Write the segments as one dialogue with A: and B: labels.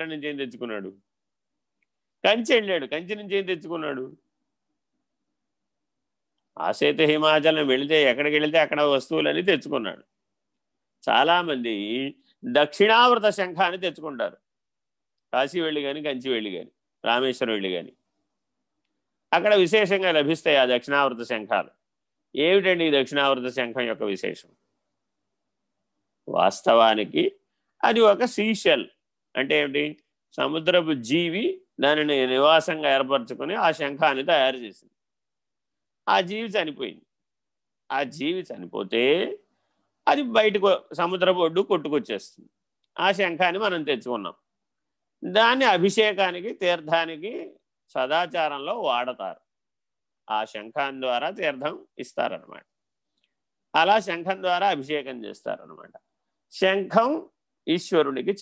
A: నుంచి ఏం తెచ్చుకున్నాడు? కంచి వెళ్ళాడు కంచి నుంచి ఏం తెచ్చుకున్నాడు? ఆసేత హిమాచలం వెళితే ఎక్కడికి వెళితే అక్కడ వస్తువులని తెచ్చుకున్నాడు. చాలామంది దక్షిణావృత శంఖాన్ని తెచ్చుకుంటారు. కాశీ వెళ్ళి కానీ కంచి వెళ్ళి కానీ రామేశ్వరం వెళ్ళి కానీ అక్కడ విశేషంగా లభిస్తాయి ఆ దక్షిణావృత శంఖాలు. ఏమిటండి ఈ దక్షిణావృత శంఖం యొక్క విశేషం? వాస్తవానికి అది ఒక సీషెల్. అంటే ఏమిటి సముద్రపు జీవి దానిని నివాసంగా ఏర్పరచుకొని ఆ శంఖాన్ని తయారు చేసింది. ఆ జీవి చనిపోయింది. ఆ జీవి చనిపోతే అది బయటకు సముద్రపు ఒడ్డు కొట్టుకొచ్చేస్తుంది. ఆ శంఖాన్ని మనం తెచ్చుకున్నాం. దాన్ని అభిషేకానికి తీర్థానికి సదాచారంలో వాడతారు. ఆ శంఖం ద్వారా తీర్థం ఇస్తారనమాట అలా శంఖం ద్వారా అభిషేకం చేస్తారనమాట శంఖం ఈశ్వరునికి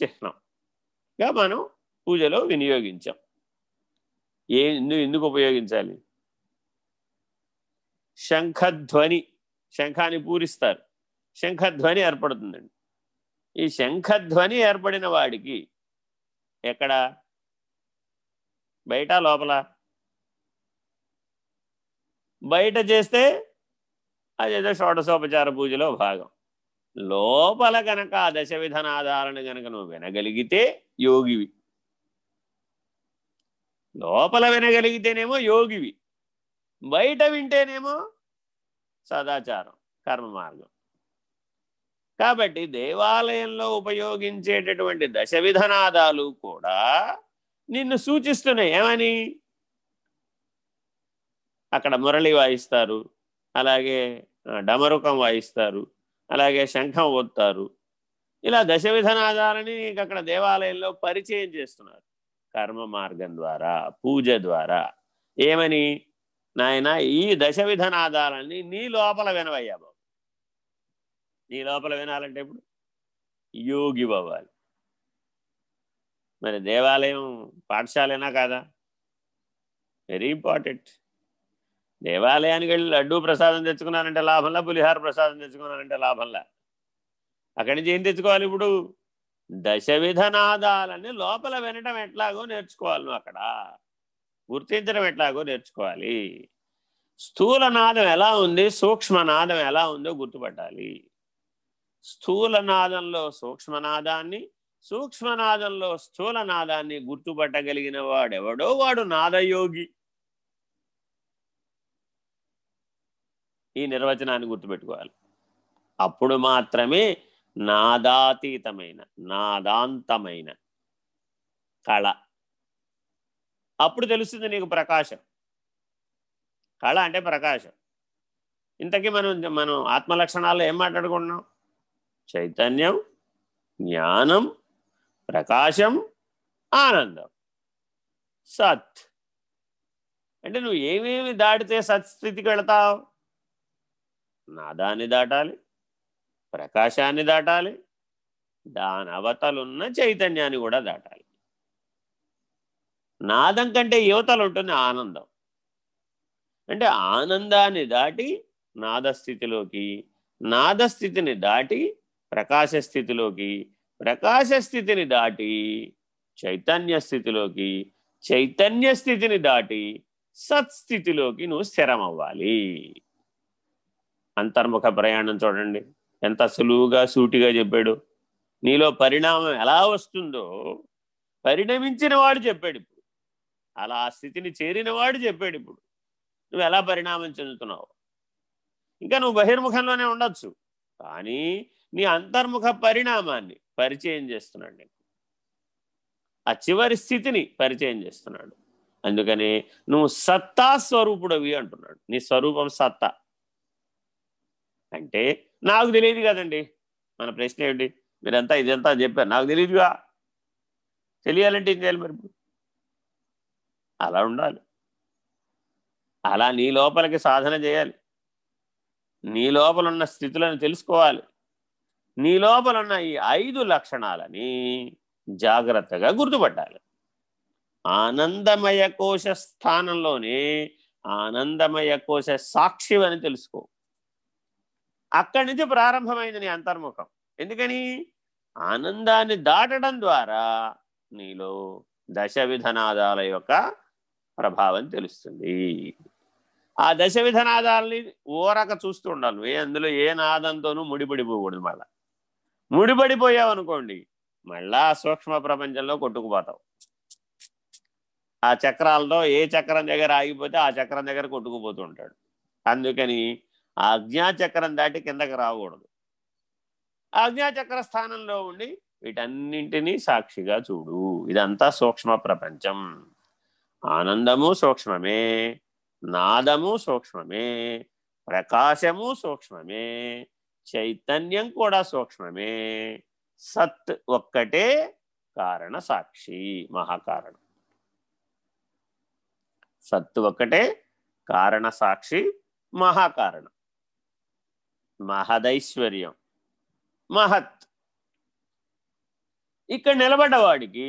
A: గా మనం పూజలో వినియోగించాం. ఏ ఎందుకు ఉపయోగించాలి? శంఖధ్వని శంఖాన్ని పూరిస్తారు. శంఖధ్వని ఏర్పడుతుందండి. ఈ శంఖధ్వని ఏర్పడిన వాడికి ఎక్కడ? బయట లోపల? బయట చేస్తే అదేదో షోడశోపచార పూజలో భాగం. లోపల గనక ఆ దశ విధానాధారణ గనక నువ్వు వినగలిగితే యోగివి. లోపల వినగలిగితేనేమో యోగివి. బయట వింటేనేమో సదాచారం కర్మ మార్గం. కాబట్టి దేవాలయంలో ఉపయోగించేటటువంటి దశ విధనాదాలు కూడా నిన్ను సూచిస్తున్నాయి. ఏమని? అక్కడ మురళి వాయిస్తారు. అలాగే డమరుకం వాయిస్తారు. అలాగే శంఖం ఒత్తారు. ఇలా దశ విధనాదాలని అక్కడ దేవాలయంలో పరిచయం చేస్తున్నారు. కర్మ మార్గం ద్వారా పూజ ద్వారా. ఏమని? నాయన ఈ దశ విధనాదాలని నీ లోపల వినవయ్యా బాబు. నీ లోపల వినాలంటే ఇప్పుడు యోగి అవ్వాలి మరి దేవాలయం పాఠశాలేనా కాదా? వెరీ ఇంపార్టెంట్ దేవాలయానికి వెళ్ళి లడ్డూ ప్రసాదం తెచ్చుకున్నానంటే లాభంలా పులిహార ప్రసాదం తెచ్చుకున్నానంటే లాభంలా? అక్కడి నుంచి ఏం తెచ్చుకోవాలి ఇప్పుడు? దశవిధ నాదాలని లోపల వినటం ఎట్లాగో నేర్చుకోవాలి నువ్వు అక్కడ. గుర్తించడం ఎట్లాగో నేర్చుకోవాలి. స్థూల నాదం ఎలా ఉంది? సూక్ష్మనాదం ఎలా ఉందో గుర్తుపట్టాలి. స్థూల నాదంలో సూక్ష్మనాదాన్ని సూక్ష్మనాదంలో స్థూల నాదాన్ని గుర్తుపట్టగలిగిన వాడెవడో వాడు నాదయోగి. ఈ నిర్వచనాన్ని గుర్తుపెట్టుకోవాలి. అప్పుడు మాత్రమే నాదాతీతమైన నాదాంతమైన కళ. అప్పుడు తెలుస్తుంది నీకు ప్రకాశం. కళ అంటే ప్రకాశం. ఇంతకీ మనం మనం ఆత్మలక్షణాల్లో ఏం మాట్లాడుకుంటున్నాం? చైతన్యం జ్ఞానం ప్రకాశం ఆనందం. సత్. అంటే నువ్వు ఏమేమి దాటితే సత్స్థితికి వెళతావు? నాదాన్ని దాటాలి ప్రకాశాన్ని దాటాలి దాని అవతలున్న చైతన్యాన్ని కూడా దాటాలి. నాదం కంటే యువతలు ఉంటుంది ఆనందం. అంటే ఆనందాన్ని దాటి నాదస్థితిలోకి నాదస్థితిని దాటి ప్రకాశ స్థితిలోకి ప్రకాశ స్థితిని దాటి చైతన్య స్థితిలోకి చైతన్య స్థితిని దాటి సత్స్థితిలోకి నువ్వు స్థిరమవ్వాలి. అంతర్ముఖ ప్రయాణం చూడండి. ఎంత సులువుగా సూటిగా చెప్పాడు. నీలో పరిణామం ఎలా వస్తుందో పరిణమించిన వాడు చెప్పాడు ఇప్పుడు. అలా ఆ స్థితిని చేరిన వాడు చెప్పాడు ఇప్పుడు. నువ్వు ఎలా పరిణామం చెందుతున్నావు? ఇంకా నువ్వు బహిర్ముఖంలోనే ఉండొచ్చు. కానీ నీ అంతర్ముఖ పరిణామాన్ని పరిచయం చేస్తున్నాడు ఆ చివరి స్థితిని పరిచయం చేస్తున్నాడు. అందుకని నువ్వు సత్తా స్వరూపుడవి అంటున్నాడు. నీ స్వరూపం సత్తా. అంటే నాకు తెలియదు కదండి. మన ప్రశ్న ఏమిటి మీరంతా ఇదంతా చెప్పారు. నాకు తెలియదుగా తెలియాలంటే ఏం చేయాలి మరి అలా ఉండాలి. అలా నీ లోపలికి సాధన చేయాలి. నీ లోపల ఉన్న స్థితులను తెలుసుకోవాలి. నీ లోపల ఉన్న ఈ ఐదు లక్షణాలని జాగ్రత్తగా గుర్తుపట్టాలి. ఆనందమయ కోశ స్థానంలోనే ఆనందమయ కోశ సాక్షి అని తెలుసుకో. అక్కడి నుంచి ప్రారంభమైంది నీ అంతర్ముఖం. ఎందుకని? ఆనందాన్ని దాటడం ద్వారా నీలో దశ విధనాదాల యొక్క ప్రభావం తెలుస్తుంది. ఆ దశ విధనాదాలని ఓరక చూస్తూ ఉండాలి నువ్వు. ఏ అందులో ఏ నాదంతోనూ ముడిపడిపోకూడదు మళ్ళా. ముడిపడిపోయావు అనుకోండి మళ్ళా సూక్ష్మ ప్రపంచంలో కొట్టుకుపోతావు. ఆ చక్రాలతో ఏ చక్రం దగ్గర ఆగిపోతే ఆ చక్రం దగ్గర కొట్టుకుపోతూ ఉంటాడు. అందుకని ఆ అజ్ఞాచక్రం దాటి కిందకి రాకూడదు. అజ్ఞాచక్ర స్థానంలో ఉండి వీటన్నింటినీ సాక్షిగా చూడు. ఇదంతా సూక్ష్మ ప్రపంచం. ఆనందము సూక్ష్మమే నాదము సూక్ష్మమే ప్రకాశము సూక్ష్మమే చైతన్యం కూడా సూక్ష్మమే. సత్ ఒక్కటే కారణ సాక్షి మహాకారణం. సత్తు ఒక్కటే కారణ సాక్షి మహాకారణం. మహదైశ్వర్యం. మహత్. ఇక్కడ నిలబడ్డవాడికి